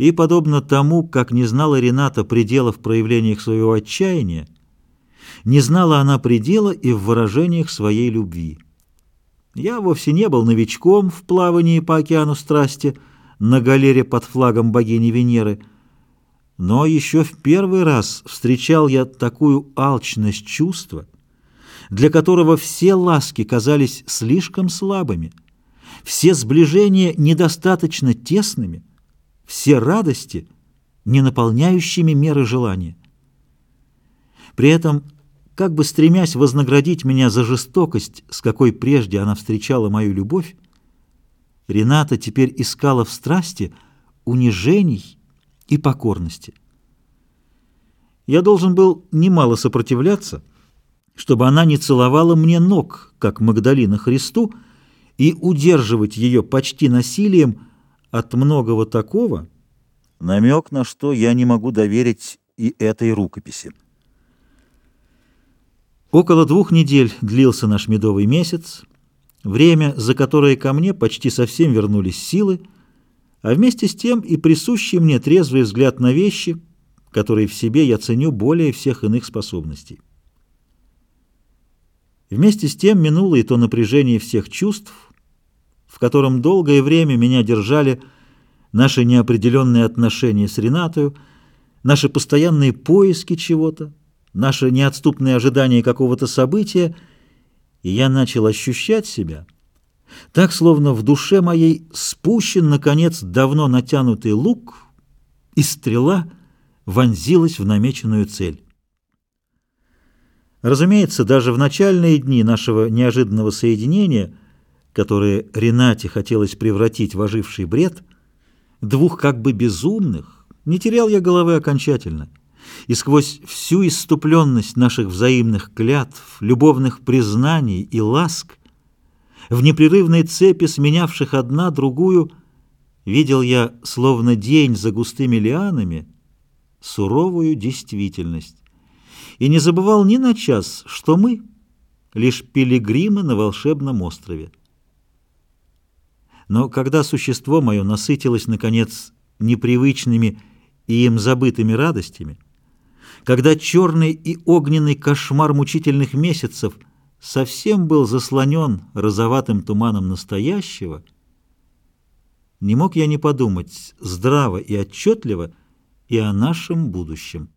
И, подобно тому, как не знала Рената предела в проявлениях своего отчаяния, не знала она предела и в выражениях своей любви. Я вовсе не был новичком в плавании по океану страсти на галере под флагом богини Венеры, но еще в первый раз встречал я такую алчность чувства, для которого все ласки казались слишком слабыми, все сближения недостаточно тесными — все радости, не наполняющими меры желания. При этом, как бы стремясь вознаградить меня за жестокость, с какой прежде она встречала мою любовь, Рената теперь искала в страсти унижений и покорности. Я должен был немало сопротивляться, чтобы она не целовала мне ног, как Магдалина Христу, и удерживать ее почти насилием, от многого такого, намек на что я не могу доверить и этой рукописи. Около двух недель длился наш медовый месяц, время, за которое ко мне почти совсем вернулись силы, а вместе с тем и присущий мне трезвый взгляд на вещи, которые в себе я ценю более всех иных способностей. Вместе с тем минуло и то напряжение всех чувств, в котором долгое время меня держали наши неопределенные отношения с Ренатою, наши постоянные поиски чего-то, наши неотступные ожидания какого-то события, и я начал ощущать себя так, словно в душе моей спущен, наконец, давно натянутый лук, и стрела вонзилась в намеченную цель. Разумеется, даже в начальные дни нашего неожиданного соединения – которые Ренате хотелось превратить в оживший бред, двух как бы безумных, не терял я головы окончательно. И сквозь всю иступленность наших взаимных клятв, любовных признаний и ласк, в непрерывной цепи, сменявших одна другую, видел я, словно день за густыми лианами, суровую действительность. И не забывал ни на час, что мы — лишь пилигримы на волшебном острове. Но когда существо мое насытилось, наконец, непривычными и им забытыми радостями, когда черный и огненный кошмар мучительных месяцев совсем был заслонен розоватым туманом настоящего, не мог я не подумать здраво и отчетливо и о нашем будущем.